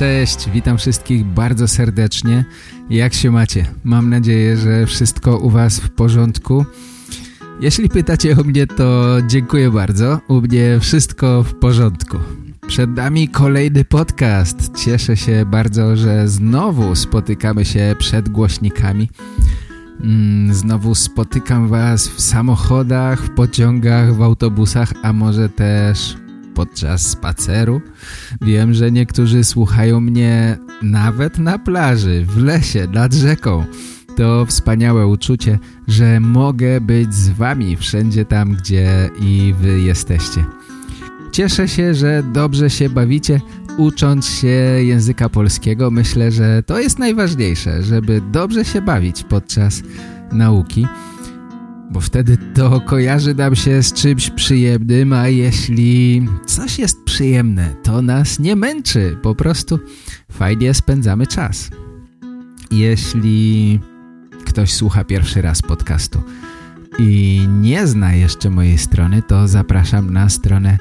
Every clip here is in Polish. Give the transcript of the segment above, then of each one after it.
Cześć, witam wszystkich bardzo serdecznie. Jak się macie? Mam nadzieję, że wszystko u Was w porządku. Jeśli pytacie o mnie, to dziękuję bardzo. U mnie wszystko w porządku. Przed nami kolejny podcast. Cieszę się bardzo, że znowu spotykamy się przed głośnikami. Mm, znowu spotykam Was w samochodach, w pociągach, w autobusach, a może też podczas spaceru. Wiem, że niektórzy słuchają mnie nawet na plaży, w lesie, nad rzeką. To wspaniałe uczucie, że mogę być z Wami wszędzie tam, gdzie i Wy jesteście. Cieszę się, że dobrze się bawicie, ucząc się języka polskiego. Myślę, że to jest najważniejsze, żeby dobrze się bawić podczas nauki bo wtedy to kojarzy nam się z czymś przyjemnym, a jeśli coś jest przyjemne, to nas nie męczy, po prostu fajnie spędzamy czas. Jeśli ktoś słucha pierwszy raz podcastu i nie zna jeszcze mojej strony, to zapraszam na stronę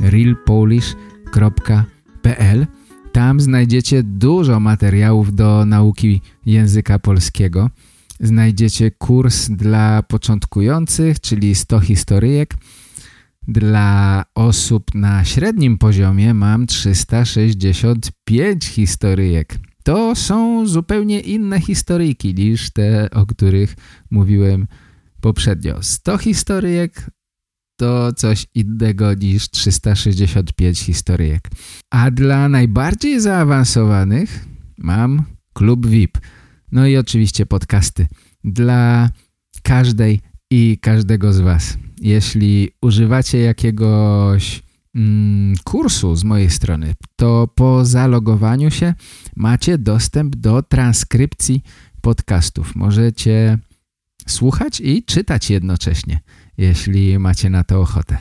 realpolish.pl Tam znajdziecie dużo materiałów do nauki języka polskiego znajdziecie kurs dla początkujących, czyli 100 historyjek. Dla osób na średnim poziomie mam 365 historyjek. To są zupełnie inne historyjki niż te, o których mówiłem poprzednio. 100 historyjek to coś innego niż 365 historyjek. A dla najbardziej zaawansowanych mam klub VIP – no i oczywiście podcasty dla każdej i każdego z Was. Jeśli używacie jakiegoś mm, kursu z mojej strony, to po zalogowaniu się macie dostęp do transkrypcji podcastów. Możecie słuchać i czytać jednocześnie, jeśli macie na to ochotę.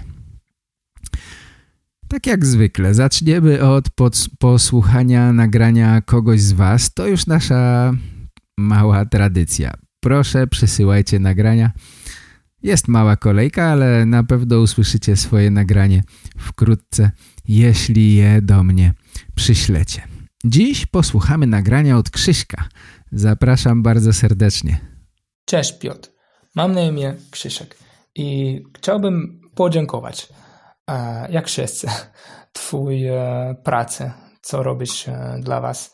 Tak jak zwykle, zaczniemy od posłuchania nagrania kogoś z Was. To już nasza mała tradycja. Proszę, przysyłajcie nagrania. Jest mała kolejka, ale na pewno usłyszycie swoje nagranie wkrótce, jeśli je do mnie przyślecie. Dziś posłuchamy nagrania od Krzyśka. Zapraszam bardzo serdecznie. Cześć Piotr, mam na imię Krzysiek i chciałbym podziękować, e, jak wszyscy, Twój e, pracę, co robisz e, dla Was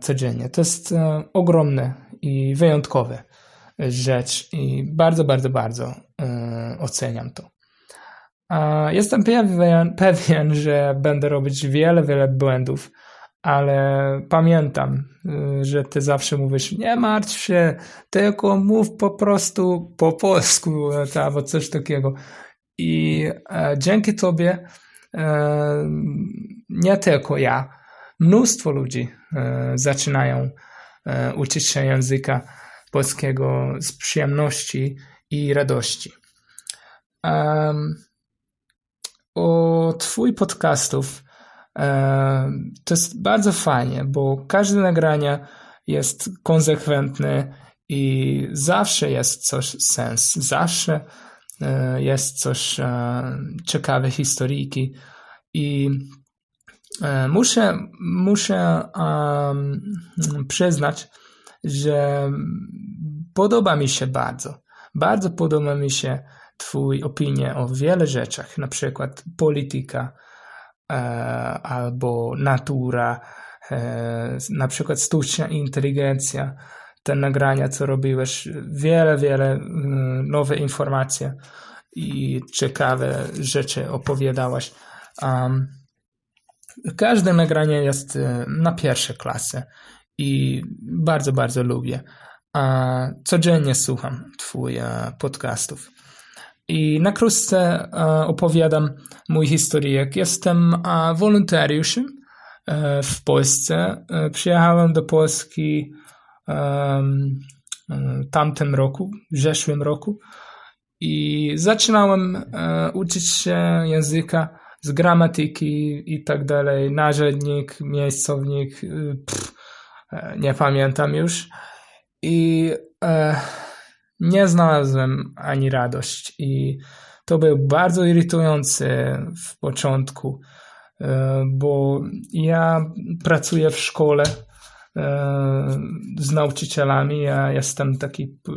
codziennie. To jest e, ogromne i wyjątkowe rzecz i bardzo, bardzo, bardzo e, oceniam to. Jestem pewien, pewien, że będę robić wiele, wiele błędów, ale pamiętam, że ty zawsze mówisz, nie martw się, tylko mów po prostu po polsku albo coś takiego. I dzięki tobie nie tylko ja, mnóstwo ludzi e, zaczynają e, uczyć się języka polskiego z przyjemności i radości. O Twój podcastów e, to jest bardzo fajnie, bo każde nagranie jest konsekwentne i zawsze jest coś sens, zawsze jest coś ciekawe historyjki i E, muszę, muszę um, przyznać, że podoba mi się bardzo. Bardzo podoba mi się Twój opinie o wiele rzeczach, na przykład polityka e, albo natura, e, na przykład sztuczna inteligencja, te nagrania, co robiłeś, wiele, wiele mm, nowe informacje i ciekawe rzeczy opowiadałaś. Um, Każde nagranie jest e, na pierwsze klasy i bardzo, bardzo lubię. Codziennie słucham Twoich e, podcastów. I na krótce e, opowiadam mój historyjek. Jestem wolontariuszem w Polsce. Przyjechałem do Polski tamtym roku, w zeszłym roku i zaczynałem uczyć się języka z gramatyki i tak dalej, narzędnik, miejscownik, pff, nie pamiętam już. I e, nie znalazłem ani radość i to był bardzo irytujący w początku, e, bo ja pracuję w szkole e, z nauczycielami, ja jestem taki e,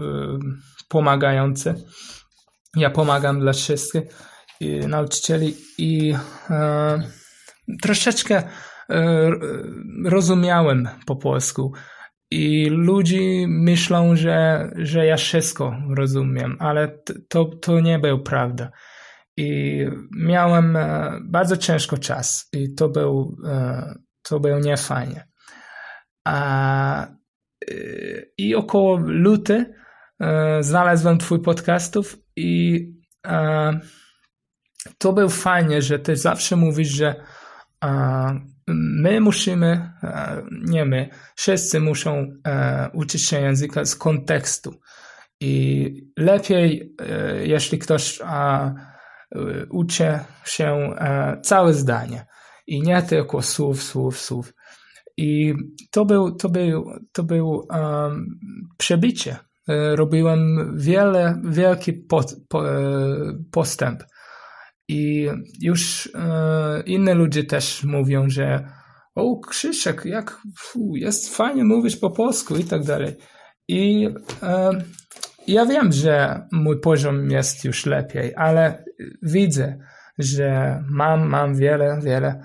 pomagający. Ja pomagam dla wszystkich nauczycieli i troszeczkę rozumiałem po polsku. I ludzie myślą, że, że ja wszystko rozumiem, ale to, to nie był prawda. I miałem e, bardzo ciężko czas i to był, e, to był niefajnie. A, e, I około luty znalazłem twój podcastów i to był fajnie, że ty zawsze mówisz, że my musimy, e, nie my, wszyscy muszą e, uczyć się języka z kontekstu. I lepiej, e, jeśli ktoś uczy się całe zdanie i nie tylko słów, słów, słów. I to był, to był, to był przebicie. Robiłem wiele, wielki po, postęp i już e, inne ludzie też mówią, że o Krzysiek, jak fu, jest fajnie mówisz po polsku i tak dalej. I e, ja wiem, że mój poziom jest już lepiej, ale widzę, że mam, mam wiele, wiele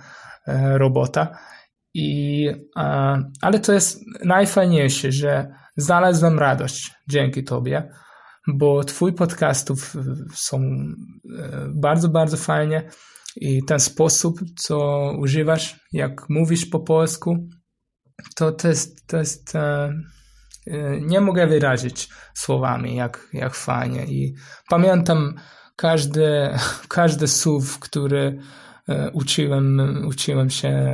e, robota. I, e, ale to jest najfajniejsze, że znalazłem radość dzięki Tobie bo Twój podcastów są e, bardzo, bardzo fajnie i ten sposób, co używasz, jak mówisz po polsku, to, to jest, to jest e, e, nie mogę wyrazić słowami, jak, jak fajnie. I pamiętam każdy, każdy słów, który uczyłem, uczyłem się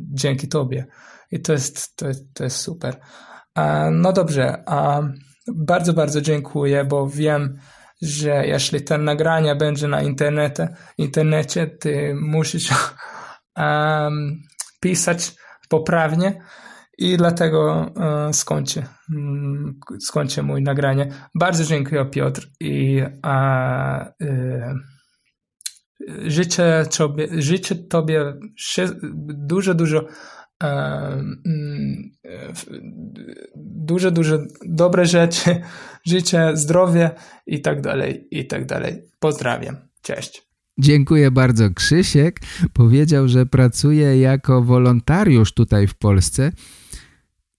dzięki Tobie. I to jest, to to jest super. No dobrze, a bardzo, bardzo dziękuję, bo wiem, że jeśli ten nagrania będzie na internecie, internecie ty musisz um, pisać poprawnie i dlatego um, skończę, um, skończę mój nagranie. Bardzo dziękuję Piotr i a, y, życzę, tobie, życzę Tobie dużo, dużo duże, duże dobre rzeczy, życie, zdrowie i tak dalej, i tak dalej. Pozdrawiam. Cześć. Dziękuję bardzo. Krzysiek powiedział, że pracuje jako wolontariusz tutaj w Polsce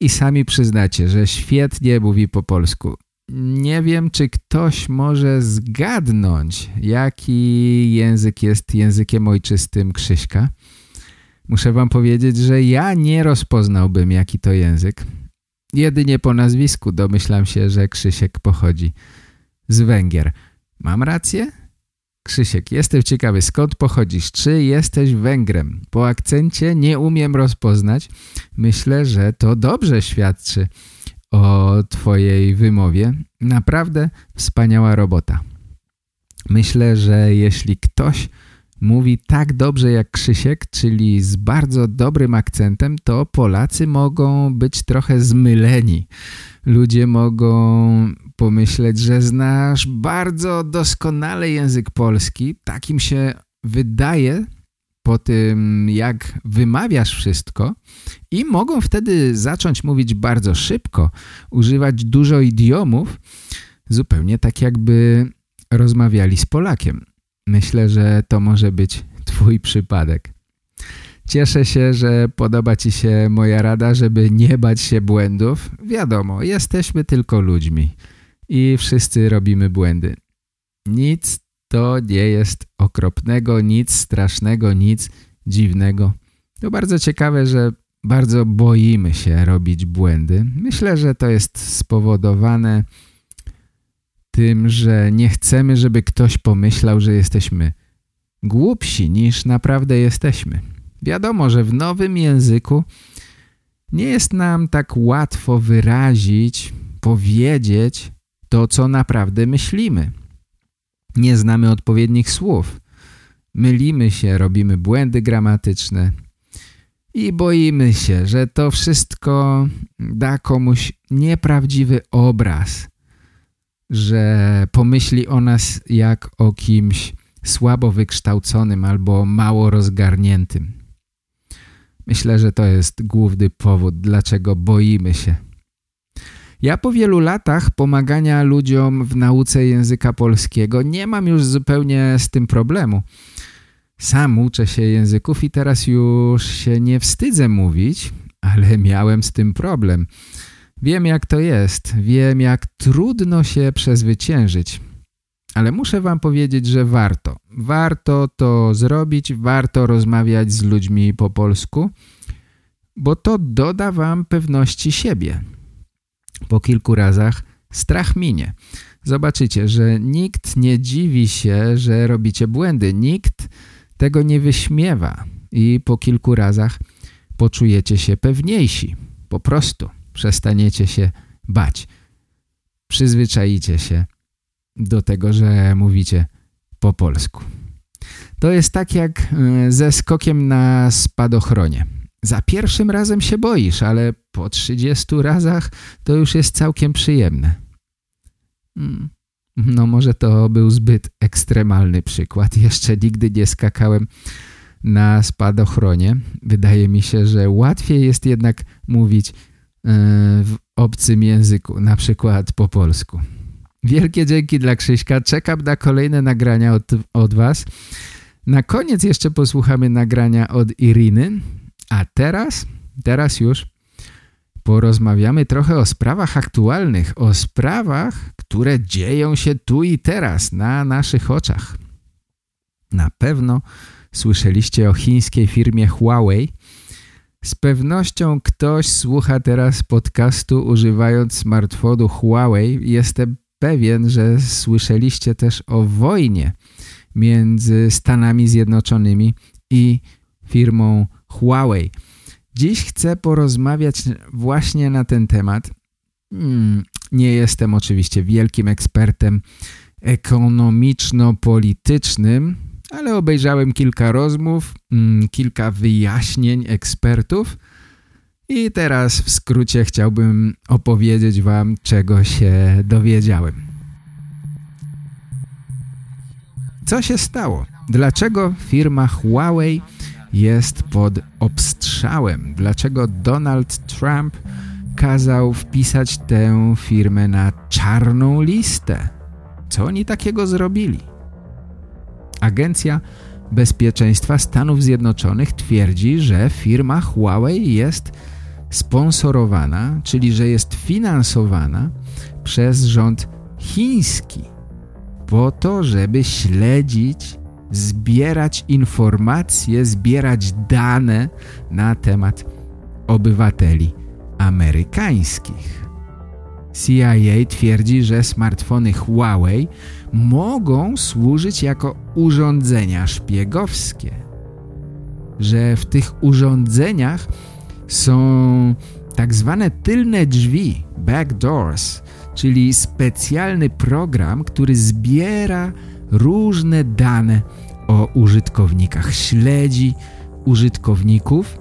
i sami przyznacie, że świetnie mówi po polsku. Nie wiem, czy ktoś może zgadnąć, jaki język jest językiem ojczystym Krzyśka. Muszę wam powiedzieć, że ja nie rozpoznałbym jaki to język. Jedynie po nazwisku domyślam się, że Krzysiek pochodzi z Węgier. Mam rację? Krzysiek, jestem ciekawy, skąd pochodzisz? Czy jesteś Węgrem? Po akcencie nie umiem rozpoznać. Myślę, że to dobrze świadczy o twojej wymowie. Naprawdę wspaniała robota. Myślę, że jeśli ktoś mówi tak dobrze jak Krzysiek, czyli z bardzo dobrym akcentem, to Polacy mogą być trochę zmyleni. Ludzie mogą pomyśleć, że znasz bardzo doskonale język polski. Takim się wydaje po tym, jak wymawiasz wszystko i mogą wtedy zacząć mówić bardzo szybko, używać dużo idiomów, zupełnie tak jakby rozmawiali z Polakiem. Myślę, że to może być twój przypadek. Cieszę się, że podoba ci się moja rada, żeby nie bać się błędów. Wiadomo, jesteśmy tylko ludźmi i wszyscy robimy błędy. Nic to nie jest okropnego, nic strasznego, nic dziwnego. To bardzo ciekawe, że bardzo boimy się robić błędy. Myślę, że to jest spowodowane tym, że nie chcemy, żeby ktoś pomyślał, że jesteśmy głupsi niż naprawdę jesteśmy. Wiadomo, że w nowym języku Nie jest nam tak łatwo wyrazić, powiedzieć to, co naprawdę myślimy. Nie znamy odpowiednich słów. Mylimy się, robimy błędy gramatyczne i boimy się, że to wszystko da komuś nieprawdziwy obraz, że pomyśli o nas jak o kimś słabo wykształconym albo mało rozgarniętym. Myślę, że to jest główny powód, dlaczego boimy się. Ja po wielu latach pomagania ludziom w nauce języka polskiego nie mam już zupełnie z tym problemu. Sam uczę się języków i teraz już się nie wstydzę mówić, ale miałem z tym problem. Wiem jak to jest, wiem jak trudno się przezwyciężyć. Ale muszę wam powiedzieć, że warto. Warto to zrobić, warto rozmawiać z ludźmi po polsku, bo to doda wam pewności siebie. Po kilku razach strach minie. Zobaczycie, że nikt nie dziwi się, że robicie błędy. Nikt tego nie wyśmiewa i po kilku razach poczujecie się pewniejsi. Po prostu przestaniecie się bać. Przyzwyczajicie się do tego, że mówicie po polsku. To jest tak jak e, ze skokiem na spadochronie. Za pierwszym razem się boisz, ale po 30 razach to już jest całkiem przyjemne. Hmm. No może to był zbyt ekstremalny przykład. Jeszcze nigdy nie skakałem na spadochronie. Wydaje mi się, że łatwiej jest jednak mówić w obcym języku, na przykład po polsku. Wielkie dzięki dla Krzyśka. Czekam na kolejne nagrania od, od Was. Na koniec jeszcze posłuchamy nagrania od Iriny. A teraz, teraz już porozmawiamy trochę o sprawach aktualnych, o sprawach, które dzieją się tu i teraz, na naszych oczach. Na pewno słyszeliście o chińskiej firmie Huawei. Z pewnością ktoś słucha teraz podcastu używając smartfonu Huawei. Jestem pewien, że słyszeliście też o wojnie między Stanami Zjednoczonymi i firmą Huawei. Dziś chcę porozmawiać właśnie na ten temat. Hmm, nie jestem oczywiście wielkim ekspertem ekonomiczno-politycznym, ale obejrzałem kilka rozmów, hmm, kilka wyjaśnień ekspertów i teraz w skrócie chciałbym opowiedzieć Wam, czego się dowiedziałem. Co się stało? Dlaczego firma Huawei jest pod obstrzałem? Dlaczego Donald Trump kazał wpisać tę firmę na czarną listę? Co oni takiego zrobili? Agencja Bezpieczeństwa Stanów Zjednoczonych twierdzi, że firma Huawei jest sponsorowana, czyli że jest finansowana przez rząd chiński po to, żeby śledzić, zbierać informacje, zbierać dane na temat obywateli amerykańskich. CIA twierdzi, że smartfony Huawei mogą służyć jako urządzenia szpiegowskie. Że w tych urządzeniach są tak zwane tylne drzwi, backdoors, czyli specjalny program, który zbiera różne dane o użytkownikach, śledzi użytkowników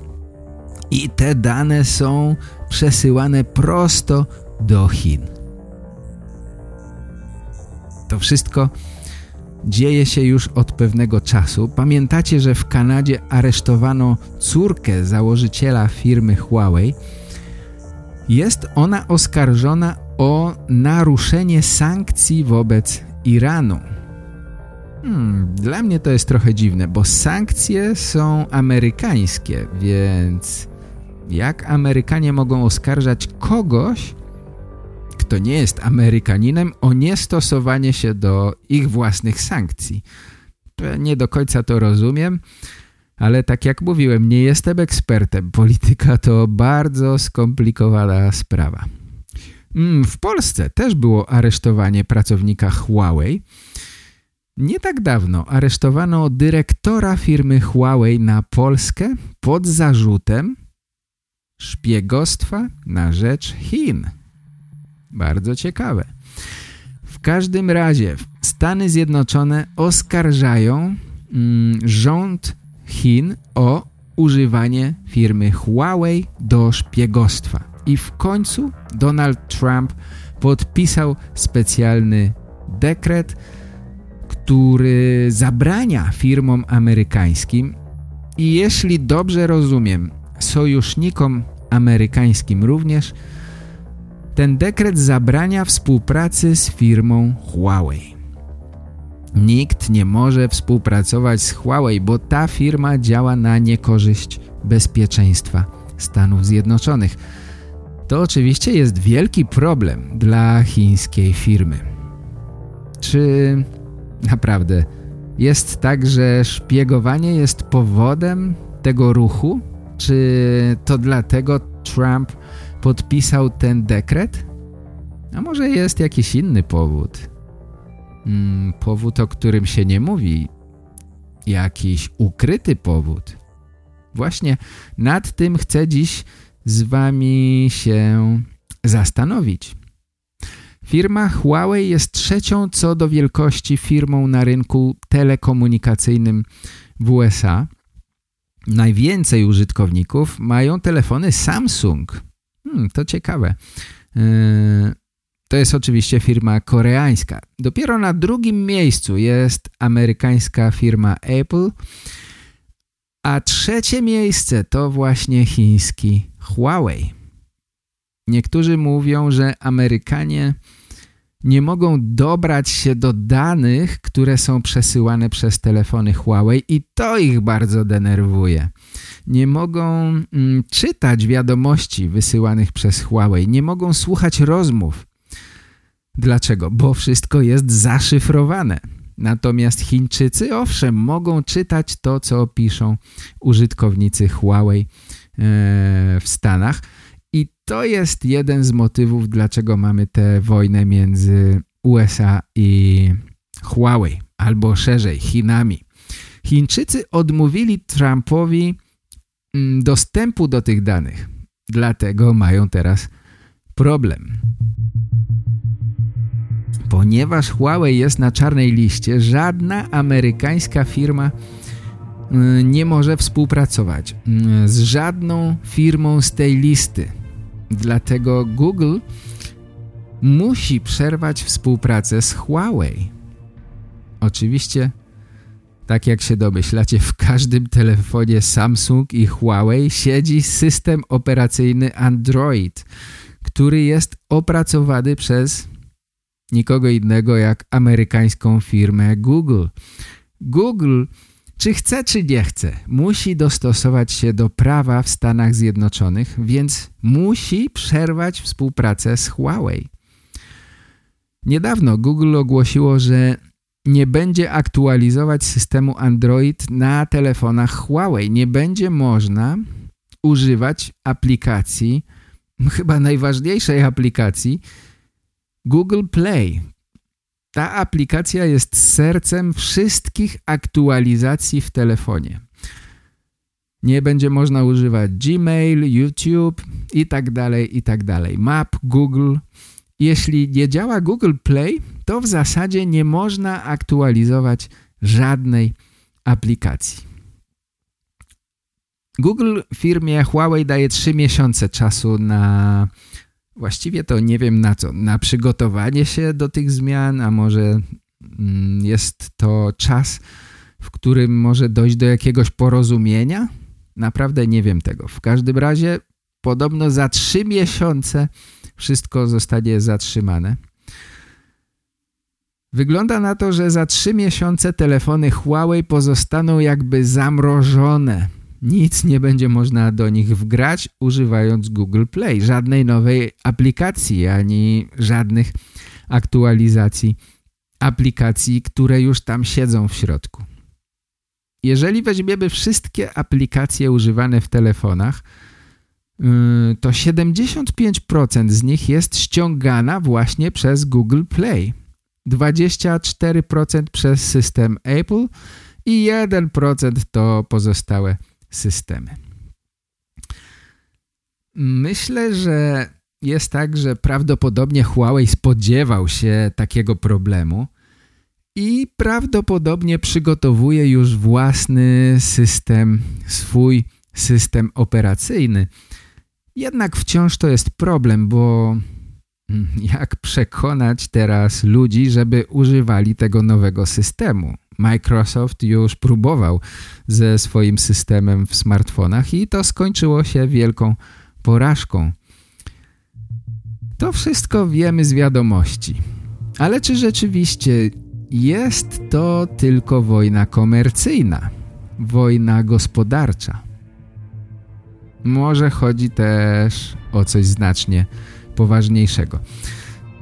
i te dane są przesyłane prosto do Chin. To wszystko dzieje się już od pewnego czasu. Pamiętacie, że w Kanadzie aresztowano córkę założyciela firmy Huawei. Jest ona oskarżona o naruszenie sankcji wobec Iranu. Hmm, dla mnie to jest trochę dziwne, bo sankcje są amerykańskie, więc jak Amerykanie mogą oskarżać kogoś, kto nie jest Amerykaninem, o niestosowanie się do ich własnych sankcji. Nie do końca to rozumiem, ale tak jak mówiłem, nie jestem ekspertem. Polityka to bardzo skomplikowana sprawa. Mm, w Polsce też było aresztowanie pracownika Huawei. Nie tak dawno aresztowano dyrektora firmy Huawei na Polskę pod zarzutem szpiegostwa na rzecz Chin. Bardzo ciekawe. W każdym razie Stany Zjednoczone oskarżają mm, rząd Chin o używanie firmy Huawei do szpiegostwa. I w końcu Donald Trump podpisał specjalny dekret, który zabrania firmom amerykańskim i jeśli dobrze rozumiem, sojusznikom amerykańskim również, ten dekret zabrania współpracy z firmą Huawei. Nikt nie może współpracować z Huawei, bo ta firma działa na niekorzyść bezpieczeństwa Stanów Zjednoczonych. To oczywiście jest wielki problem dla chińskiej firmy. Czy naprawdę jest tak, że szpiegowanie jest powodem tego ruchu? Czy to dlatego Trump podpisał ten dekret? A może jest jakiś inny powód? Hmm, powód, o którym się nie mówi. Jakiś ukryty powód. Właśnie nad tym chcę dziś z wami się zastanowić. Firma Huawei jest trzecią co do wielkości firmą na rynku telekomunikacyjnym w USA. Najwięcej użytkowników mają telefony Samsung. Hmm, to ciekawe. Yy, to jest oczywiście firma koreańska. Dopiero na drugim miejscu jest amerykańska firma Apple, a trzecie miejsce to właśnie chiński Huawei. Niektórzy mówią, że Amerykanie nie mogą dobrać się do danych, które są przesyłane przez telefony Huawei i to ich bardzo denerwuje. Nie mogą mm, czytać wiadomości wysyłanych przez Huawei, nie mogą słuchać rozmów. Dlaczego? Bo wszystko jest zaszyfrowane. Natomiast Chińczycy, owszem, mogą czytać to, co piszą użytkownicy Huawei e, w Stanach, i to jest jeden z motywów, dlaczego mamy tę wojnę między USA i Huawei, albo szerzej Chinami. Chińczycy odmówili Trumpowi dostępu do tych danych. Dlatego mają teraz problem. Ponieważ Huawei jest na czarnej liście, żadna amerykańska firma y, nie może współpracować y, z żadną firmą z tej listy. Dlatego Google musi przerwać współpracę z Huawei. Oczywiście, tak jak się domyślacie, w każdym telefonie Samsung i Huawei siedzi system operacyjny Android, który jest opracowany przez nikogo innego jak amerykańską firmę Google. Google czy chce, czy nie chce, musi dostosować się do prawa w Stanach Zjednoczonych, więc musi przerwać współpracę z Huawei. Niedawno Google ogłosiło, że nie będzie aktualizować systemu Android na telefonach Huawei. Nie będzie można używać aplikacji, chyba najważniejszej aplikacji, Google Play, ta aplikacja jest sercem wszystkich aktualizacji w telefonie. Nie będzie można używać Gmail, YouTube i tak dalej, i tak dalej. Map, Google. Jeśli nie działa Google Play, to w zasadzie nie można aktualizować żadnej aplikacji. Google firmie Huawei daje 3 miesiące czasu na Właściwie to nie wiem na co. Na przygotowanie się do tych zmian, a może mm, jest to czas, w którym może dojść do jakiegoś porozumienia? Naprawdę nie wiem tego. W każdym razie podobno za trzy miesiące wszystko zostanie zatrzymane. Wygląda na to, że za trzy miesiące telefony Huawei pozostaną jakby zamrożone nic nie będzie można do nich wgrać używając Google Play. Żadnej nowej aplikacji, ani żadnych aktualizacji aplikacji, które już tam siedzą w środku. Jeżeli weźmiemy wszystkie aplikacje używane w telefonach, yy, to 75% z nich jest ściągana właśnie przez Google Play, 24% przez system Apple i 1% to pozostałe systemy. Myślę, że jest tak, że prawdopodobnie Huawei spodziewał się takiego problemu i prawdopodobnie przygotowuje już własny system, swój system operacyjny. Jednak wciąż to jest problem, bo jak przekonać teraz ludzi, żeby używali tego nowego systemu? Microsoft już próbował ze swoim systemem w smartfonach i to skończyło się wielką porażką. To wszystko wiemy z wiadomości. Ale czy rzeczywiście jest to tylko wojna komercyjna, wojna gospodarcza? Może chodzi też o coś znacznie poważniejszego.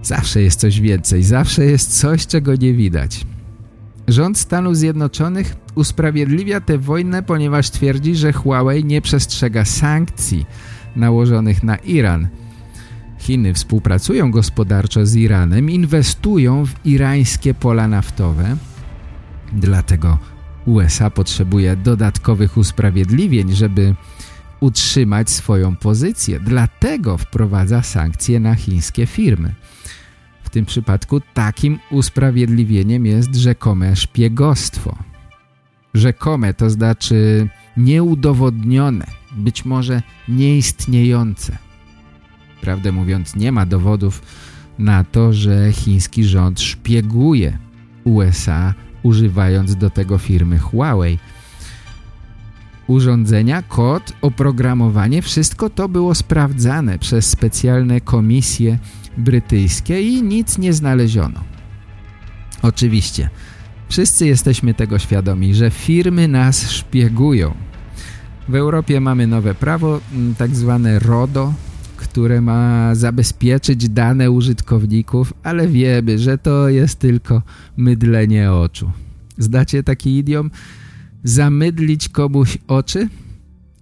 Zawsze jest coś więcej, zawsze jest coś, czego nie widać. Rząd Stanów Zjednoczonych usprawiedliwia tę wojnę, ponieważ twierdzi, że Huawei nie przestrzega sankcji nałożonych na Iran. Chiny współpracują gospodarczo z Iranem, inwestują w irańskie pola naftowe, dlatego USA potrzebuje dodatkowych usprawiedliwień, żeby utrzymać swoją pozycję. Dlatego wprowadza sankcje na chińskie firmy. W tym przypadku takim usprawiedliwieniem jest rzekome szpiegostwo. Rzekome to znaczy nieudowodnione, być może nieistniejące. Prawdę mówiąc, nie ma dowodów na to, że chiński rząd szpieguje USA, używając do tego firmy Huawei. Urządzenia, kod, oprogramowanie, wszystko to było sprawdzane przez specjalne komisje brytyjskie i nic nie znaleziono. Oczywiście, wszyscy jesteśmy tego świadomi, że firmy nas szpiegują. W Europie mamy nowe prawo, tak zwane RODO, które ma zabezpieczyć dane użytkowników, ale wiemy, że to jest tylko mydlenie oczu. Zdacie taki idiom? Zamydlić komuś oczy?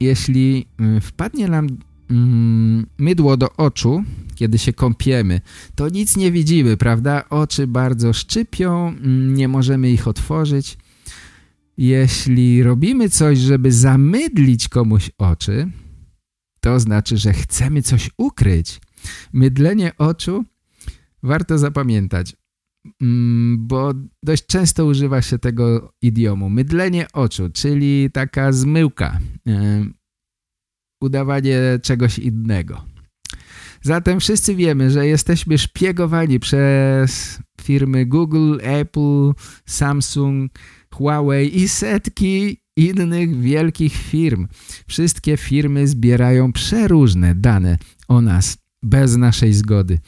Jeśli wpadnie nam mm, mydło do oczu, kiedy się kąpiemy, to nic nie widzimy, prawda? Oczy bardzo szczypią, mm, nie możemy ich otworzyć. Jeśli robimy coś, żeby zamydlić komuś oczy, to znaczy, że chcemy coś ukryć. Mydlenie oczu warto zapamiętać, mm, bo dość często używa się tego idiomu. Mydlenie oczu, czyli taka zmyłka, udawanie czegoś innego. Zatem wszyscy wiemy, że jesteśmy szpiegowani przez firmy Google, Apple, Samsung, Huawei i setki innych wielkich firm. Wszystkie firmy zbierają przeróżne dane o nas bez naszej zgody.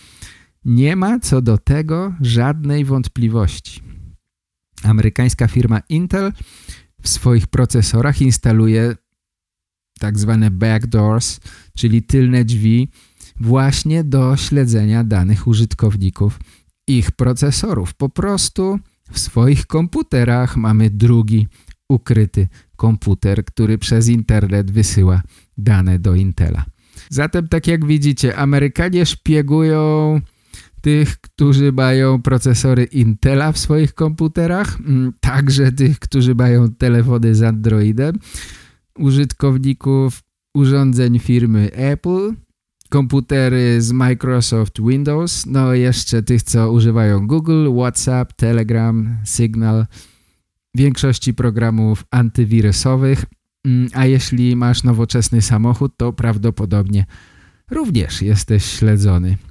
Nie ma co do tego żadnej wątpliwości. Amerykańska firma Intel w swoich procesorach instaluje tak zwane backdoors, czyli tylne drzwi właśnie do śledzenia danych użytkowników ich procesorów. Po prostu w swoich komputerach mamy drugi ukryty komputer, który przez internet wysyła dane do Intela. Zatem tak jak widzicie, Amerykanie szpiegują tych, którzy mają procesory Intela w swoich komputerach, mm, także tych, którzy mają telefony z Androidem, użytkowników urządzeń firmy Apple, komputery z Microsoft Windows, no jeszcze tych, co używają Google, WhatsApp, Telegram, Signal, większości programów antywirusowych, mm, a jeśli masz nowoczesny samochód, to prawdopodobnie również jesteś śledzony.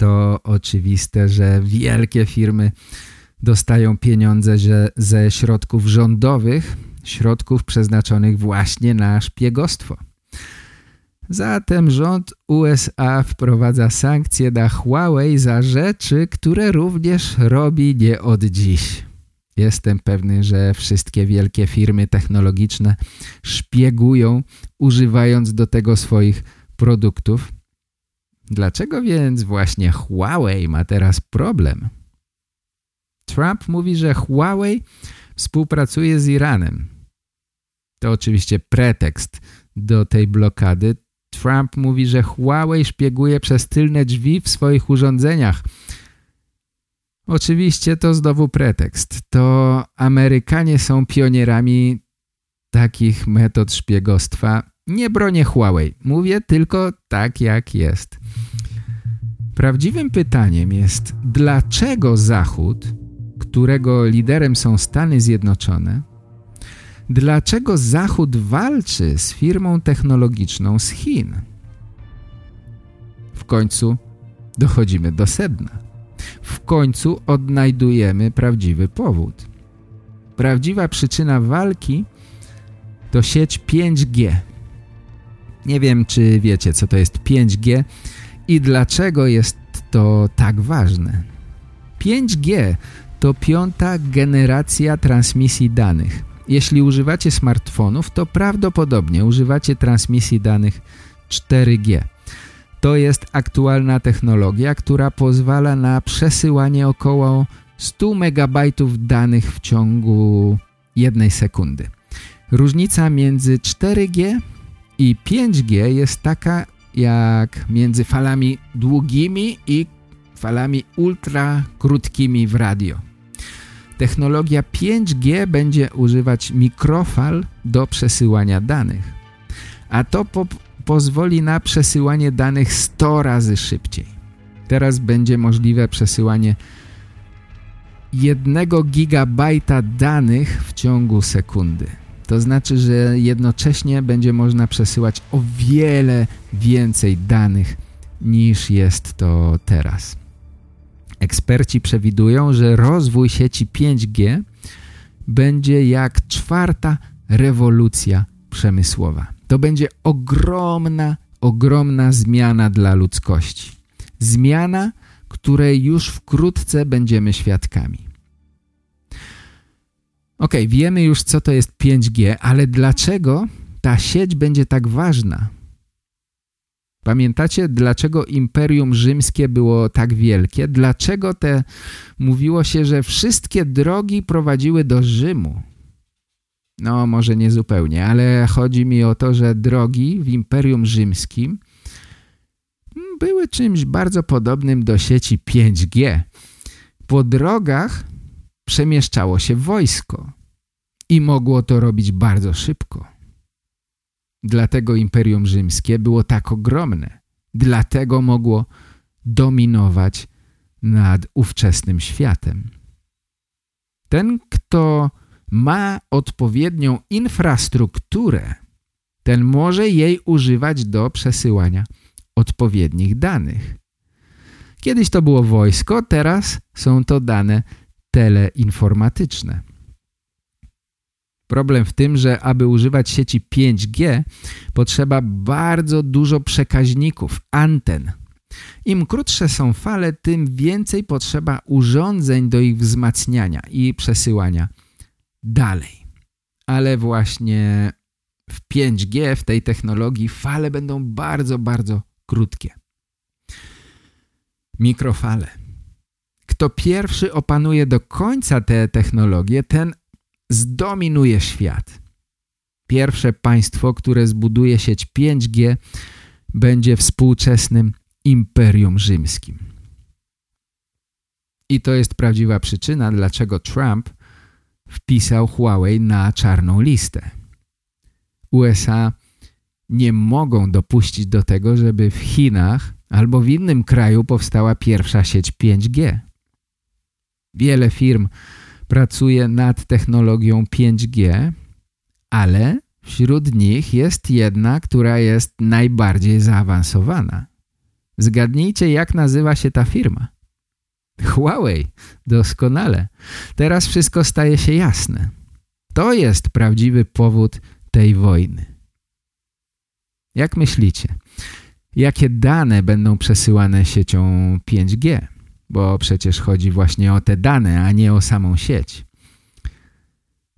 To oczywiste, że wielkie firmy dostają pieniądze ze środków rządowych, środków przeznaczonych właśnie na szpiegostwo. Zatem rząd USA wprowadza sankcje na Huawei za rzeczy, które również robi nie od dziś. Jestem pewny, że wszystkie wielkie firmy technologiczne szpiegują, używając do tego swoich produktów. Dlaczego więc właśnie Huawei ma teraz problem? Trump mówi, że Huawei współpracuje z Iranem. To oczywiście pretekst do tej blokady. Trump mówi, że Huawei szpieguje przez tylne drzwi w swoich urządzeniach. Oczywiście to znowu pretekst. To Amerykanie są pionierami takich metod szpiegostwa. Nie bronię Huawei, mówię tylko tak jak jest. Prawdziwym pytaniem jest, dlaczego Zachód, którego liderem są Stany Zjednoczone, dlaczego Zachód walczy z firmą technologiczną z Chin? W końcu dochodzimy do sedna. W końcu odnajdujemy prawdziwy powód. Prawdziwa przyczyna walki to sieć 5G. Nie wiem, czy wiecie, co to jest 5G i dlaczego jest to tak ważne. 5G to piąta generacja transmisji danych. Jeśli używacie smartfonów, to prawdopodobnie używacie transmisji danych 4G. To jest aktualna technologia, która pozwala na przesyłanie około 100 MB danych w ciągu jednej sekundy. Różnica między 4G i 5G jest taka jak między falami długimi i falami ultra krótkimi w radio. Technologia 5G będzie używać mikrofal do przesyłania danych, a to po pozwoli na przesyłanie danych 100 razy szybciej. Teraz będzie możliwe przesyłanie 1 gigabajta danych w ciągu sekundy. To znaczy, że jednocześnie będzie można przesyłać o wiele więcej danych niż jest to teraz. Eksperci przewidują, że rozwój sieci 5G będzie jak czwarta rewolucja przemysłowa. To będzie ogromna, ogromna zmiana dla ludzkości. Zmiana, której już wkrótce będziemy świadkami. Ok, wiemy już co to jest 5G, ale dlaczego ta sieć będzie tak ważna? Pamiętacie, dlaczego Imperium Rzymskie było tak wielkie? Dlaczego te mówiło się, że wszystkie drogi prowadziły do Rzymu? No, może nie zupełnie, ale chodzi mi o to, że drogi w Imperium Rzymskim były czymś bardzo podobnym do sieci 5G. Po drogach przemieszczało się wojsko i mogło to robić bardzo szybko. Dlatego Imperium Rzymskie było tak ogromne. Dlatego mogło dominować nad ówczesnym światem. Ten, kto ma odpowiednią infrastrukturę, ten może jej używać do przesyłania odpowiednich danych. Kiedyś to było wojsko, teraz są to dane teleinformatyczne. Problem w tym, że aby używać sieci 5G potrzeba bardzo dużo przekaźników, anten. Im krótsze są fale, tym więcej potrzeba urządzeń do ich wzmacniania i przesyłania dalej. Ale właśnie w 5G, w tej technologii fale będą bardzo, bardzo krótkie. Mikrofale. Kto pierwszy opanuje do końca te technologie, ten zdominuje świat. Pierwsze państwo, które zbuduje sieć 5G będzie współczesnym Imperium Rzymskim. I to jest prawdziwa przyczyna, dlaczego Trump wpisał Huawei na czarną listę. USA nie mogą dopuścić do tego, żeby w Chinach albo w innym kraju powstała pierwsza sieć 5G. Wiele firm pracuje nad technologią 5G, ale wśród nich jest jedna, która jest najbardziej zaawansowana. Zgadnijcie, jak nazywa się ta firma. Huawei, doskonale. Teraz wszystko staje się jasne. To jest prawdziwy powód tej wojny. Jak myślicie? Jakie dane będą przesyłane siecią 5G? Bo przecież chodzi właśnie o te dane, a nie o samą sieć.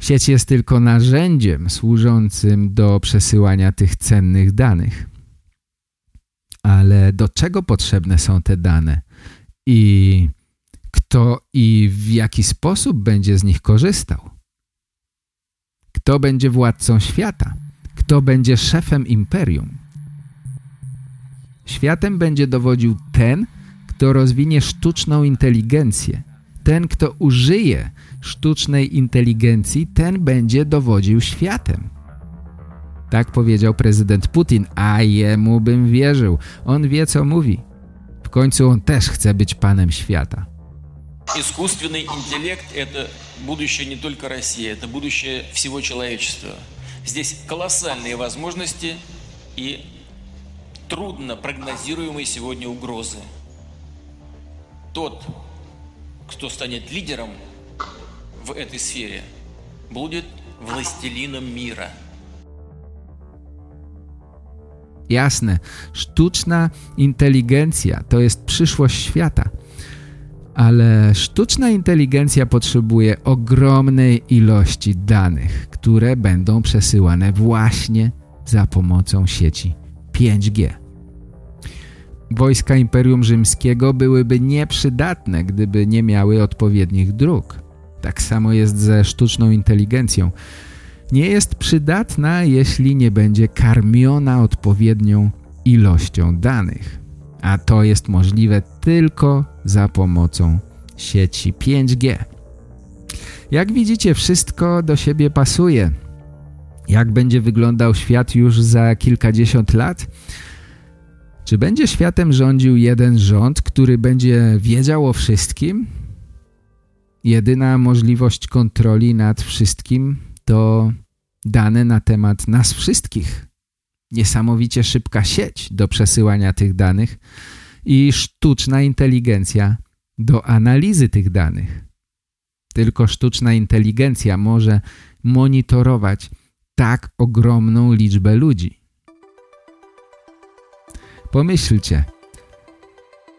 Sieć jest tylko narzędziem służącym do przesyłania tych cennych danych. Ale do czego potrzebne są te dane? I kto i w jaki sposób będzie z nich korzystał? Kto będzie władcą świata? Kto będzie szefem imperium? Światem będzie dowodził ten, kto rozwinie sztuczną inteligencję. Ten, kto użyje sztucznej inteligencji, ten będzie dowodził światem. Tak powiedział prezydent Putin, a jemu bym wierzył. On wie co mówi. W końcu on też chce być panem świata. Искусственный интеллект – это будущее не только России, это будущее всего человечества. Здесь колоссальные возможности и трудно прогнозируемые сегодня угрозы. Тот, кто станет лидером в этой сфере, будет властелином мира – Jasne, sztuczna inteligencja to jest przyszłość świata. Ale sztuczna inteligencja potrzebuje ogromnej ilości danych, które będą przesyłane właśnie za pomocą sieci 5G. Wojska Imperium Rzymskiego byłyby nieprzydatne, gdyby nie miały odpowiednich dróg. Tak samo jest ze sztuczną inteligencją nie jest przydatna, jeśli nie będzie karmiona odpowiednią ilością danych. A to jest możliwe tylko za pomocą sieci 5G. Jak widzicie, wszystko do siebie pasuje. Jak będzie wyglądał świat już za kilkadziesiąt lat? Czy będzie światem rządził jeden rząd, który będzie wiedział o wszystkim? Jedyna możliwość kontroli nad wszystkim to dane na temat nas wszystkich. Niesamowicie szybka sieć do przesyłania tych danych i sztuczna inteligencja do analizy tych danych. Tylko sztuczna inteligencja może monitorować tak ogromną liczbę ludzi. Pomyślcie,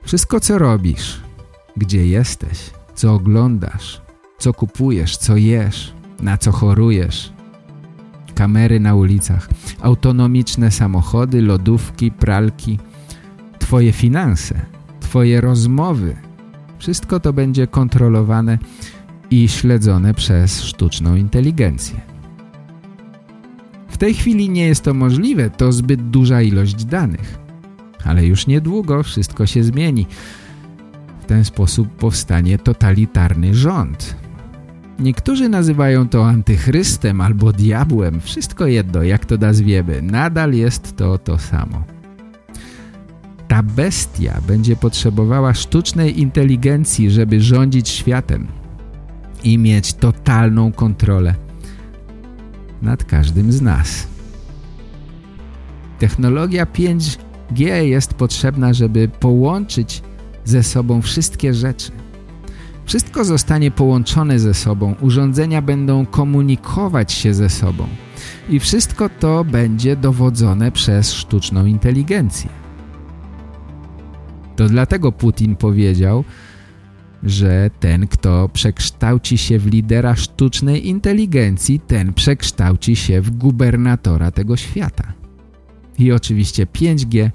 wszystko co robisz, gdzie jesteś, co oglądasz, co kupujesz, co jesz, na co chorujesz, kamery na ulicach, autonomiczne samochody, lodówki, pralki, twoje finanse, twoje rozmowy. Wszystko to będzie kontrolowane i śledzone przez sztuczną inteligencję. W tej chwili nie jest to możliwe, to zbyt duża ilość danych. Ale już niedługo wszystko się zmieni. W ten sposób powstanie totalitarny rząd, Niektórzy nazywają to antychrystem albo diabłem. Wszystko jedno, jak to nazwiemy. Nadal jest to to samo. Ta bestia będzie potrzebowała sztucznej inteligencji, żeby rządzić światem i mieć totalną kontrolę nad każdym z nas. Technologia 5G jest potrzebna, żeby połączyć ze sobą wszystkie rzeczy. Wszystko zostanie połączone ze sobą, urządzenia będą komunikować się ze sobą i wszystko to będzie dowodzone przez sztuczną inteligencję. To dlatego Putin powiedział, że ten, kto przekształci się w lidera sztucznej inteligencji, ten przekształci się w gubernatora tego świata. I oczywiście 5G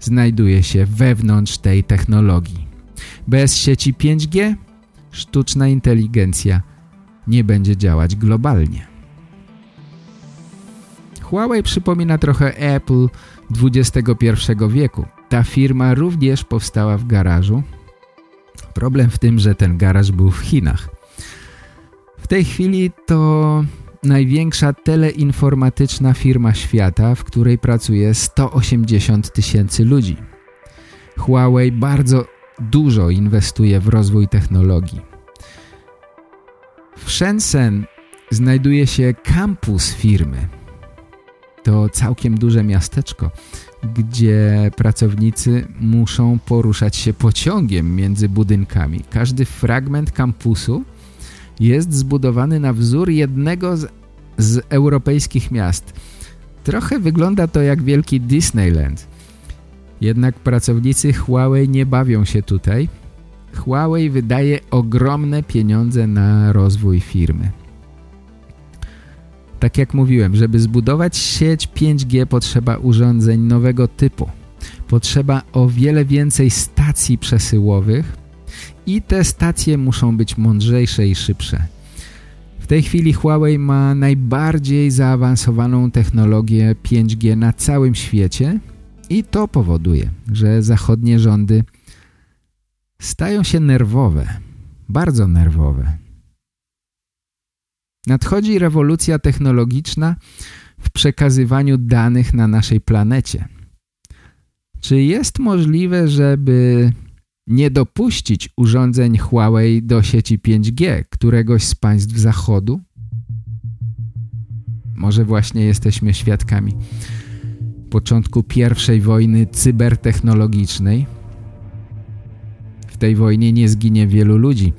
znajduje się wewnątrz tej technologii. Bez sieci 5G sztuczna inteligencja nie będzie działać globalnie. Huawei przypomina trochę Apple XXI wieku. Ta firma również powstała w garażu. Problem w tym, że ten garaż był w Chinach. W tej chwili to największa teleinformatyczna firma świata, w której pracuje 180 tysięcy ludzi. Huawei bardzo dużo inwestuje w rozwój technologii. W Shenzhen znajduje się kampus firmy. To całkiem duże miasteczko, gdzie pracownicy muszą poruszać się pociągiem między budynkami. Każdy fragment kampusu jest zbudowany na wzór jednego z, z europejskich miast. Trochę wygląda to jak wielki Disneyland. Jednak pracownicy Huawei nie bawią się tutaj. Huawei wydaje ogromne pieniądze na rozwój firmy. Tak jak mówiłem, żeby zbudować sieć 5G potrzeba urządzeń nowego typu. Potrzeba o wiele więcej stacji przesyłowych i te stacje muszą być mądrzejsze i szybsze. W tej chwili Huawei ma najbardziej zaawansowaną technologię 5G na całym świecie i to powoduje, że zachodnie rządy stają się nerwowe, bardzo nerwowe. Nadchodzi rewolucja technologiczna, w przekazywaniu danych na naszej planecie. Czy jest możliwe, żeby nie dopuścić urządzeń Huawei do sieci 5G któregoś z państw Zachodu? Może właśnie jesteśmy świadkami początku pierwszej wojny cybertechnologicznej. W tej wojnie nie zginie wielu ludzi,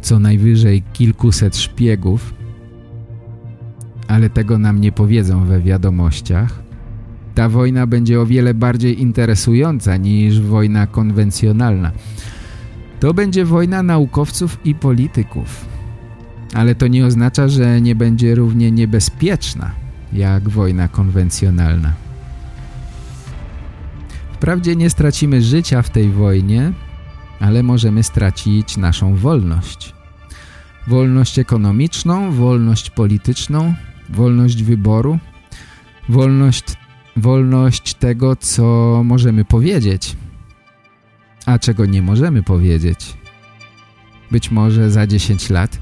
co najwyżej kilkuset szpiegów, ale tego nam nie powiedzą we wiadomościach. Ta wojna będzie o wiele bardziej interesująca niż wojna konwencjonalna. To będzie wojna naukowców i polityków. Ale to nie oznacza, że nie będzie równie niebezpieczna jak wojna konwencjonalna. Wprawdzie nie stracimy życia w tej wojnie, ale możemy stracić naszą wolność. Wolność ekonomiczną, wolność polityczną, wolność wyboru, wolność, wolność tego, co możemy powiedzieć, a czego nie możemy powiedzieć. Być może za 10 lat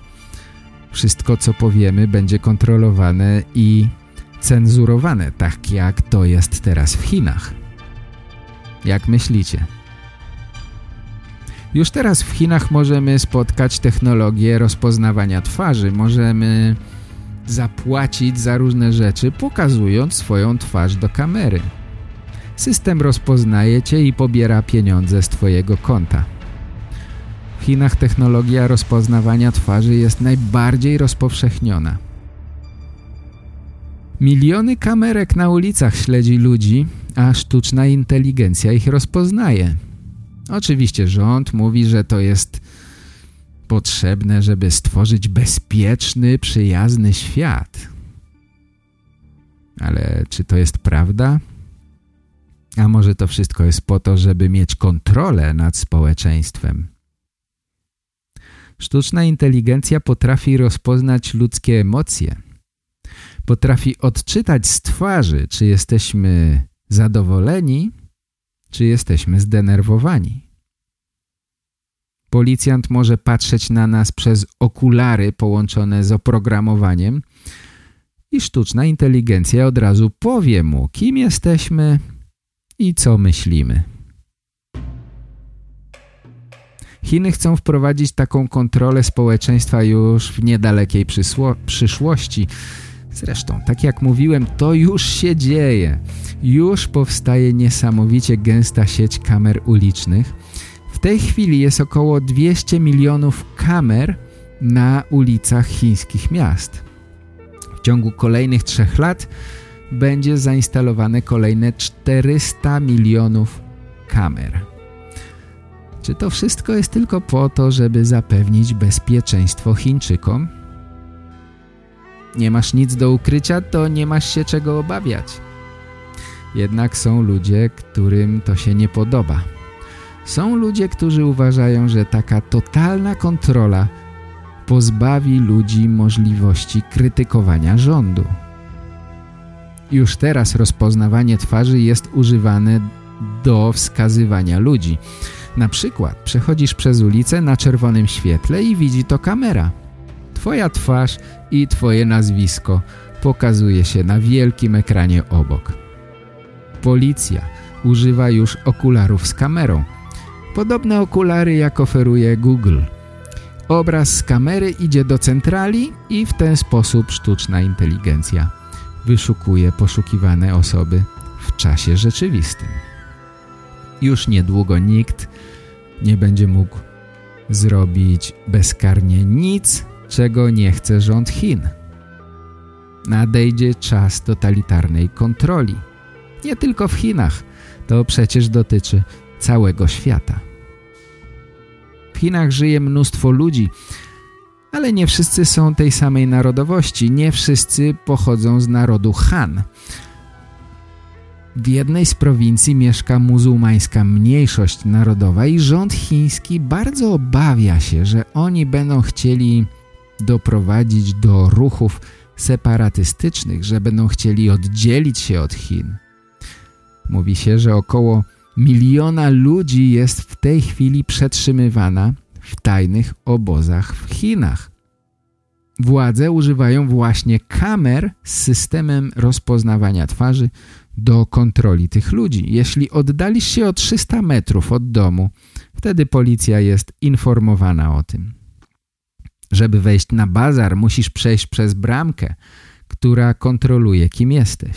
wszystko, co powiemy, będzie kontrolowane i cenzurowane, tak jak to jest teraz w Chinach. Jak myślicie? Już teraz w Chinach możemy spotkać technologię rozpoznawania twarzy. Możemy zapłacić za różne rzeczy, pokazując swoją twarz do kamery. System rozpoznaje cię i pobiera pieniądze z twojego konta. W Chinach technologia rozpoznawania twarzy jest najbardziej rozpowszechniona. Miliony kamerek na ulicach śledzi ludzi, a sztuczna inteligencja ich rozpoznaje. Oczywiście rząd mówi, że to jest potrzebne, żeby stworzyć bezpieczny, przyjazny świat. Ale czy to jest prawda? A może to wszystko jest po to, żeby mieć kontrolę nad społeczeństwem? Sztuczna inteligencja potrafi rozpoznać ludzkie emocje. Potrafi odczytać z twarzy, czy jesteśmy zadowoleni, czy jesteśmy zdenerwowani. Policjant może patrzeć na nas przez okulary połączone z oprogramowaniem i sztuczna inteligencja od razu powie mu, kim jesteśmy i co myślimy. Chiny chcą wprowadzić taką kontrolę społeczeństwa już w niedalekiej przyszłości. Zresztą, tak jak mówiłem, to już się dzieje. Już powstaje niesamowicie gęsta sieć kamer ulicznych. Tej chwili jest około 200 milionów kamer na ulicach chińskich miast. W ciągu kolejnych trzech lat będzie zainstalowane kolejne 400 milionów kamer. Czy to wszystko jest tylko po to, żeby zapewnić bezpieczeństwo Chińczykom? Nie masz nic do ukrycia, to nie masz się czego obawiać. Jednak są ludzie, którym to się nie podoba. Są ludzie, którzy uważają, że taka totalna kontrola pozbawi ludzi możliwości krytykowania rządu. Już teraz rozpoznawanie twarzy jest używane do wskazywania ludzi. Na przykład przechodzisz przez ulicę na czerwonym świetle i widzi to kamera. Twoja twarz i twoje nazwisko pokazuje się na wielkim ekranie obok. Policja używa już okularów z kamerą. Podobne okulary jak oferuje Google. Obraz z kamery idzie do centrali i w ten sposób sztuczna inteligencja wyszukuje poszukiwane osoby w czasie rzeczywistym. Już niedługo nikt nie będzie mógł zrobić bezkarnie nic, czego nie chce rząd Chin. Nadejdzie czas totalitarnej kontroli. Nie tylko w Chinach, to przecież dotyczy całego świata. W Chinach żyje mnóstwo ludzi, ale nie wszyscy są tej samej narodowości, nie wszyscy pochodzą z narodu Han. W jednej z prowincji mieszka muzułmańska mniejszość narodowa i rząd chiński bardzo obawia się, że oni będą chcieli doprowadzić do ruchów separatystycznych, że będą chcieli oddzielić się od Chin. Mówi się, że około miliona ludzi jest w tej chwili przetrzymywana w tajnych obozach w Chinach. władze używają właśnie kamer z systemem rozpoznawania twarzy do kontroli tych ludzi. Jeśli oddalisz się o 300 metrów od domu, wtedy policja jest informowana o tym. Żeby wejść na bazar, musisz przejść przez bramkę, która kontroluje, kim jesteś.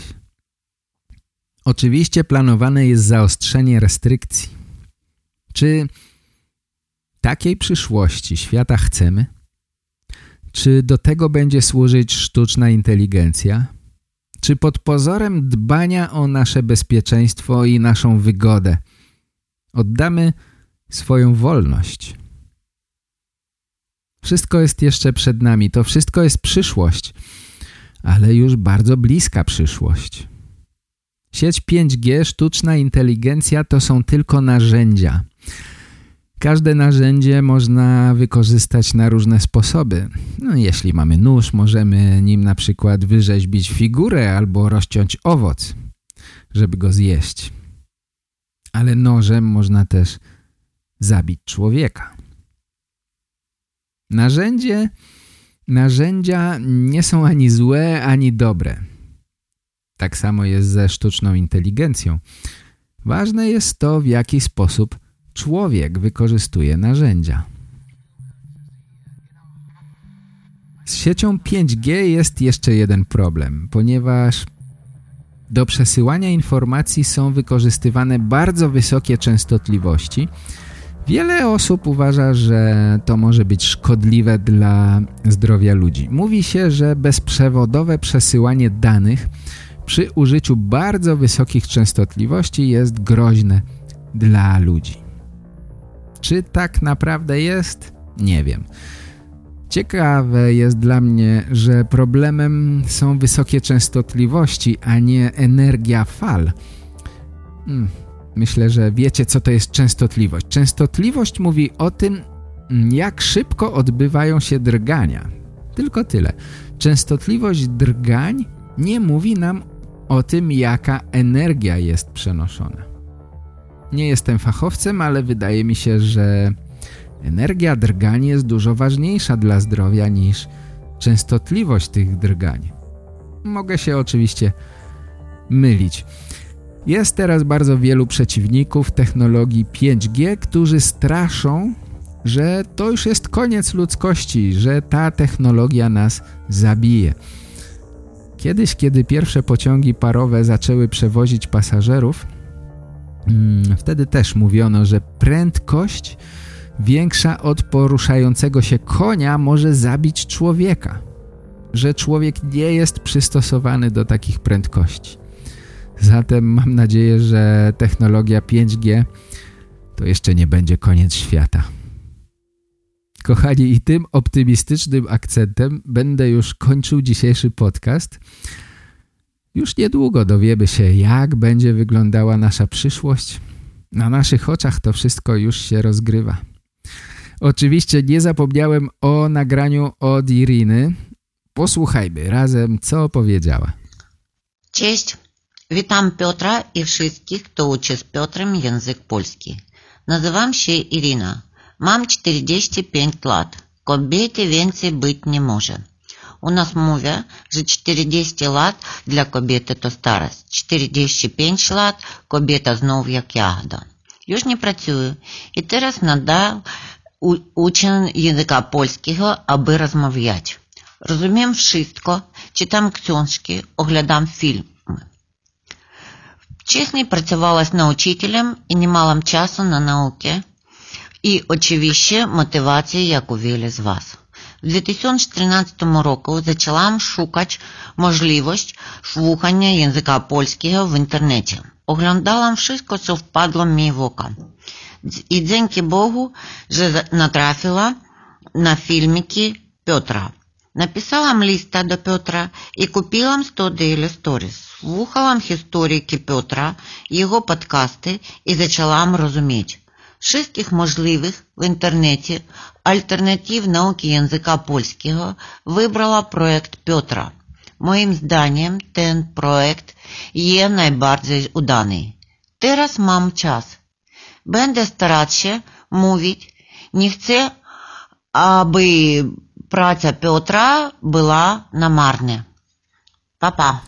Oczywiście planowane jest zaostrzenie restrykcji. Czy takiej przyszłości świata chcemy? Czy do tego będzie służyć sztuczna inteligencja? Czy pod pozorem dbania o nasze bezpieczeństwo i naszą wygodę oddamy swoją wolność? Wszystko jest jeszcze przed nami, to wszystko jest przyszłość, ale już bardzo bliska przyszłość. Sieć 5G, sztuczna inteligencja to są tylko narzędzia. Każde narzędzie można wykorzystać na różne sposoby. No, jeśli mamy nóż, możemy nim na przykład wyrzeźbić figurę albo rozciąć owoc, żeby go zjeść. Ale nożem można też zabić człowieka. Narzędzie, narzędzia nie są ani złe, ani dobre. Tak samo jest ze sztuczną inteligencją. Ważne jest to, w jaki sposób człowiek wykorzystuje narzędzia. Z siecią 5G jest jeszcze jeden problem, ponieważ do przesyłania informacji są wykorzystywane bardzo wysokie częstotliwości. Wiele osób uważa, że to może być szkodliwe dla zdrowia ludzi. Mówi się, że bezprzewodowe przesyłanie danych przy użyciu bardzo wysokich częstotliwości jest groźne dla ludzi. Czy tak naprawdę jest? Nie wiem. Ciekawe jest dla mnie, że problemem są wysokie częstotliwości, a nie energia fal. Hmm, myślę, że wiecie, co to jest częstotliwość. Częstotliwość mówi o tym, jak szybko odbywają się drgania. Tylko tyle. Częstotliwość drgań nie mówi nam o tym, jaka energia jest przenoszona. Nie jestem fachowcem, ale wydaje mi się, że energia drgań jest dużo ważniejsza dla zdrowia niż częstotliwość tych drgań. Mogę się oczywiście mylić. Jest teraz bardzo wielu przeciwników technologii 5G, którzy straszą, że to już jest koniec ludzkości, że ta technologia nas zabije. Kiedyś, kiedy pierwsze pociągi parowe zaczęły przewozić pasażerów, mm, wtedy też mówiono, że prędkość większa od poruszającego się konia może zabić człowieka. Że człowiek nie jest przystosowany do takich prędkości. Zatem mam nadzieję, że technologia 5G to jeszcze nie będzie koniec świata. Kochani, i tym optymistycznym akcentem będę już kończył dzisiejszy podcast. Już niedługo dowiemy się, jak będzie wyglądała nasza przyszłość. Na naszych oczach to wszystko już się rozgrywa. Oczywiście nie zapomniałem o nagraniu od Iriny. Posłuchajmy razem, co powiedziała. Cześć, witam Piotra i wszystkich, kto uczy z Piotrem język polski. Nazywam się Irina. Мам 45 лат. Кобіті вінці бить не може. У нас мовя же 40 лат для кобіти то старость. 45 лат кобіта знов як ягода. Юж не працюю. І зараз надав учень язика польського, аби розмовляти. Розумiem wszystko, читам książki, оглядам фільми. Вчесні працювалась на учителем і немалом часу на науке. Naukę, i oczywiście motywację jak u wielu z Was. W 2013 roku zaczęłam szukać możliwość słuchania języka polskiego w internecie. Oglądałam wszystko, co wpadło mi w oko. I dzięki Bogu, że natrafiła na filmiki Piotra. Napisałam lista do Piotra i kupiłam 100 Daily Stories. Słuchałam historyki Piotra, jego podcasty i zaczęłam rozumieć wszystkich możliwych w internecie альтернатив науки языка польskiego wybrała projekt Piotra. Moim zdaniem ten projekt jest najbardziej udany. Teraz mam czas. Będę starać się mówić. Nie chcę, aby праця Петра była namarna. Papa.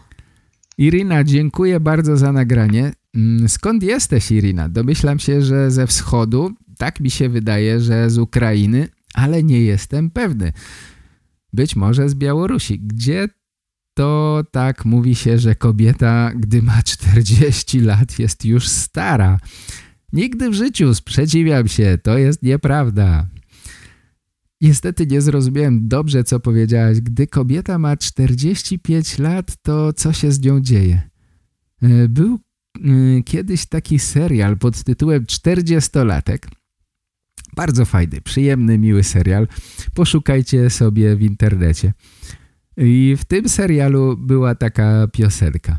Irina, dziękuję bardzo za nagranie. Mm, skąd jesteś, Irina? Domyślam się, że ze wschodu. Tak mi się wydaje, że z Ukrainy, ale nie jestem pewny. Być może z Białorusi. Gdzie to tak mówi się, że kobieta, gdy ma 40 lat, jest już stara. Nigdy w życiu sprzeciwiam się, to jest nieprawda. Niestety nie zrozumiałem dobrze, co powiedziałaś. Gdy kobieta ma 45 lat, to co się z nią dzieje? E, był kiedyś taki serial pod tytułem 40-latek. Bardzo fajny, przyjemny, miły serial. Poszukajcie sobie w internecie. I w tym serialu była taka piosenka.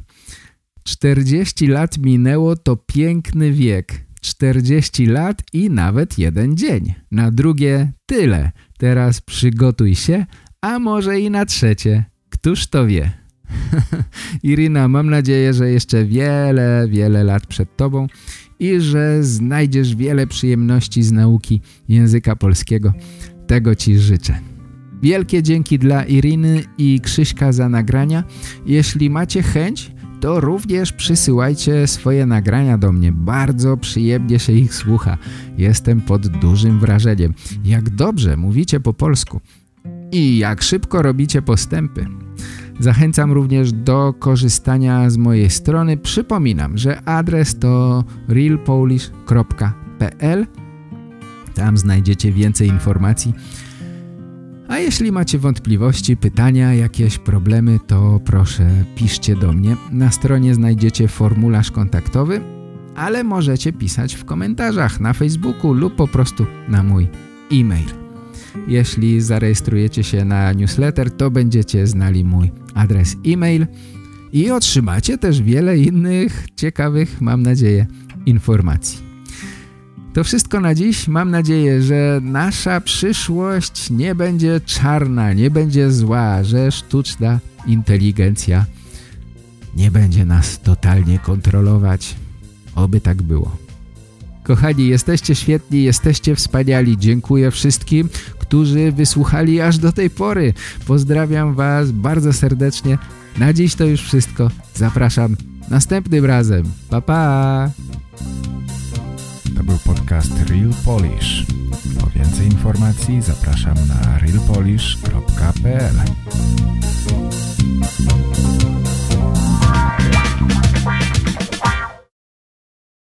40 lat minęło to piękny wiek. 40 lat i nawet jeden dzień. Na drugie tyle. Teraz przygotuj się, a może i na trzecie. Któż to wie? Irina, mam nadzieję, że jeszcze wiele, wiele lat przed tobą i że znajdziesz wiele przyjemności z nauki języka polskiego. Tego ci życzę. Wielkie dzięki dla Iriny i Krzyśka za nagrania. Jeśli macie chęć, to również przysyłajcie swoje nagrania do mnie. Bardzo przyjemnie się ich słucha. Jestem pod dużym wrażeniem. Jak dobrze mówicie po polsku i jak szybko robicie postępy. Zachęcam również do korzystania z mojej strony. Przypominam, że adres to realpolish.pl Tam znajdziecie więcej informacji a jeśli macie wątpliwości, pytania, jakieś problemy, to proszę piszcie do mnie. Na stronie znajdziecie formularz kontaktowy, ale możecie pisać w komentarzach na Facebooku lub po prostu na mój e-mail. Jeśli zarejestrujecie się na newsletter, to będziecie znali mój adres e-mail i otrzymacie też wiele innych ciekawych, mam nadzieję, informacji. To wszystko na dziś. Mam nadzieję, że nasza przyszłość nie będzie czarna, nie będzie zła, że sztuczna inteligencja nie będzie nas totalnie kontrolować. Oby tak było. Kochani, jesteście świetni, jesteście wspaniali. Dziękuję wszystkim, którzy wysłuchali aż do tej pory. Pozdrawiam Was bardzo serdecznie. Na dziś to już wszystko. Zapraszam następnym razem. Pa, pa! To był podcast Real Polish. Po więcej informacji zapraszam na realpolish.pl